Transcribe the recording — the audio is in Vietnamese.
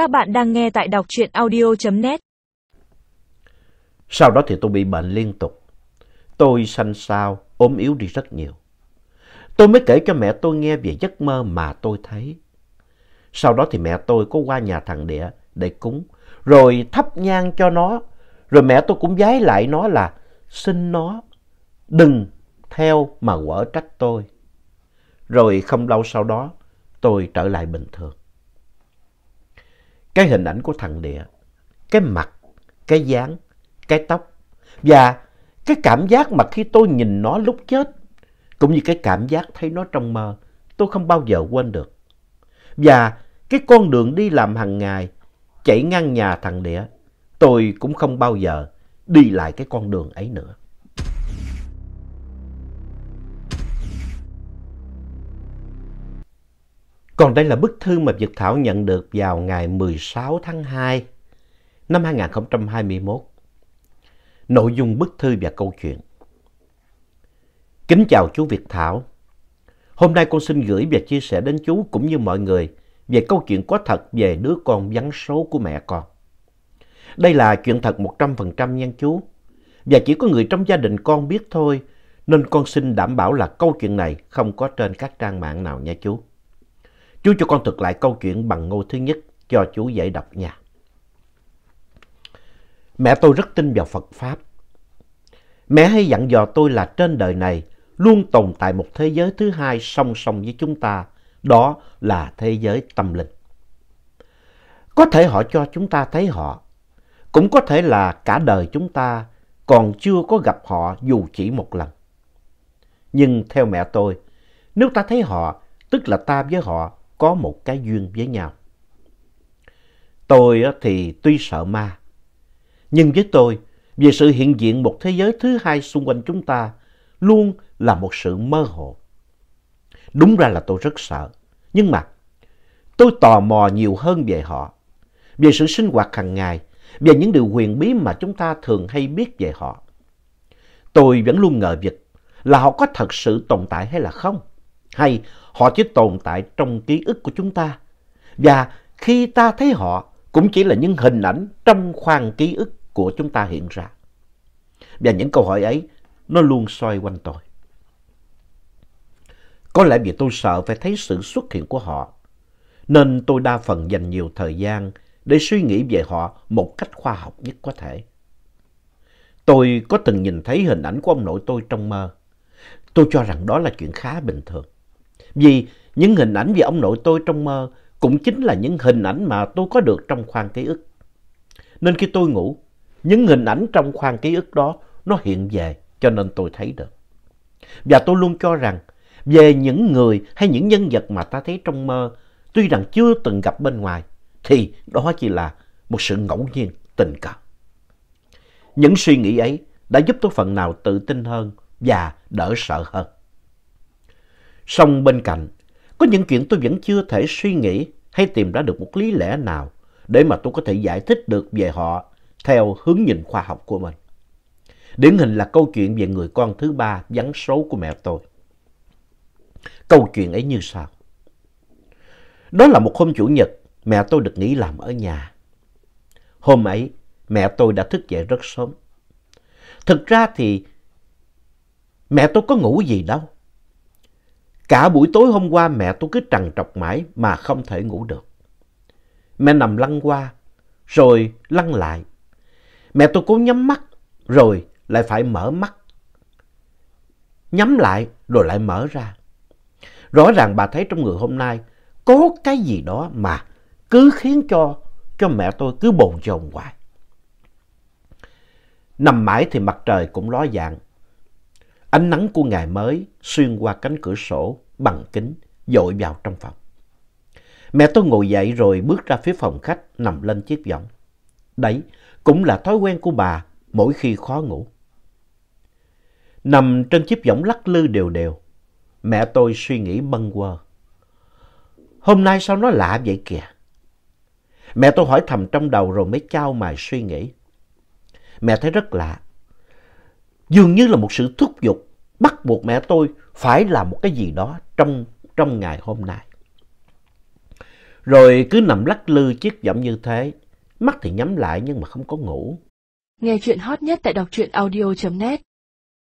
Các bạn đang nghe tại đọc truyện audio.net. Sau đó thì tôi bị bệnh liên tục. Tôi xanh xao, ốm yếu đi rất nhiều. Tôi mới kể cho mẹ tôi nghe về giấc mơ mà tôi thấy. Sau đó thì mẹ tôi có qua nhà thằng Địa để cúng, rồi thắp nhang cho nó. Rồi mẹ tôi cũng giái lại nó là xin nó đừng theo mà quở trách tôi. Rồi không lâu sau đó tôi trở lại bình thường. Cái hình ảnh của thằng Địa, cái mặt, cái dáng, cái tóc và cái cảm giác mà khi tôi nhìn nó lúc chết cũng như cái cảm giác thấy nó trong mơ tôi không bao giờ quên được. Và cái con đường đi làm hàng ngày chạy ngang nhà thằng Địa tôi cũng không bao giờ đi lại cái con đường ấy nữa. Còn đây là bức thư mà Việt Thảo nhận được vào ngày 16 tháng 2 năm 2021. Nội dung bức thư và câu chuyện. Kính chào chú Việt Thảo. Hôm nay con xin gửi và chia sẻ đến chú cũng như mọi người về câu chuyện có thật về đứa con vắng số của mẹ con. Đây là chuyện thật 100% nha chú. Và chỉ có người trong gia đình con biết thôi, nên con xin đảm bảo là câu chuyện này không có trên các trang mạng nào nha chú. Chú cho con thực lại câu chuyện bằng ngôi thứ nhất cho chú dễ đọc nha. Mẹ tôi rất tin vào Phật Pháp. Mẹ hay dặn dò tôi là trên đời này luôn tồn tại một thế giới thứ hai song song với chúng ta. Đó là thế giới tâm linh. Có thể họ cho chúng ta thấy họ. Cũng có thể là cả đời chúng ta còn chưa có gặp họ dù chỉ một lần. Nhưng theo mẹ tôi, nếu ta thấy họ, tức là ta với họ có một cái duyên với nhau. Tôi thì tuy sợ ma, nhưng với tôi, về sự hiện diện một thế giới thứ hai xung quanh chúng ta luôn là một sự mơ hồ. Đúng ra là tôi rất sợ, nhưng mà tôi tò mò nhiều hơn về họ, về sự sinh hoạt hàng ngày, về những điều huyền bí mà chúng ta thường hay biết về họ. Tôi vẫn luôn ngờ vực là họ có thật sự tồn tại hay là không, hay họ chỉ tồn tại trong ký ức của chúng ta. Và khi ta thấy họ cũng chỉ là những hình ảnh trong khoang ký ức của chúng ta hiện ra. Và những câu hỏi ấy nó luôn xoay quanh tôi. Có lẽ vì tôi sợ phải thấy sự xuất hiện của họ, nên tôi đa phần dành nhiều thời gian để suy nghĩ về họ một cách khoa học nhất có thể. Tôi có từng nhìn thấy hình ảnh của ông nội tôi trong mơ. Tôi cho rằng đó là chuyện khá bình thường. Vì những hình ảnh về ông nội tôi trong mơ cũng chính là những hình ảnh mà tôi có được trong khoang ký ức. Nên khi tôi ngủ, những hình ảnh trong khoang ký ức đó nó hiện về cho nên tôi thấy được. Và tôi luôn cho rằng về những người hay những nhân vật mà ta thấy trong mơ, tuy rằng chưa từng gặp bên ngoài, thì đó chỉ là một sự ngẫu nhiên tình cờ. Những suy nghĩ ấy đã giúp tôi phần nào tự tin hơn và đỡ sợ hơn. Song bên cạnh, có những chuyện tôi vẫn chưa thể suy nghĩ hay tìm ra được một lý lẽ nào để mà tôi có thể giải thích được về họ theo hướng nhìn khoa học của mình. Điển hình là câu chuyện về người con thứ ba vắng số của mẹ tôi. Câu chuyện ấy như sau. Đó là một hôm chủ nhật, mẹ tôi được nghỉ làm ở nhà. Hôm ấy, mẹ tôi đã thức dậy rất sớm. Thực ra thì mẹ tôi có ngủ gì đâu. Cả buổi tối hôm qua mẹ tôi cứ trằn trọc mãi mà không thể ngủ được. Mẹ nằm lăn qua, rồi lăn lại. Mẹ tôi cố nhắm mắt, rồi lại phải mở mắt. Nhắm lại, rồi lại mở ra. Rõ ràng bà thấy trong người hôm nay có cái gì đó mà cứ khiến cho, cho mẹ tôi cứ bồn chồn hoài. Nằm mãi thì mặt trời cũng ló dạng. Ánh nắng của ngày mới xuyên qua cánh cửa sổ bằng kính dội vào trong phòng. Mẹ tôi ngồi dậy rồi bước ra phía phòng khách nằm lên chiếc võng. Đấy cũng là thói quen của bà mỗi khi khó ngủ. Nằm trên chiếc võng lắc lư đều đều, mẹ tôi suy nghĩ bâng quơ. Hôm nay sao nó lạ vậy kìa? Mẹ tôi hỏi thầm trong đầu rồi mới trao mài suy nghĩ. Mẹ thấy rất lạ. Dường như là một sự thúc giục bắt buộc mẹ tôi phải làm một cái gì đó trong, trong ngày hôm nay. rồi cứ nằm lắc lư chiếc giọng như thế. Mắt thì nhắm lại nhưng mà không có ngủ. Nghe chuyện hot nhất tại đọc truyện audio.net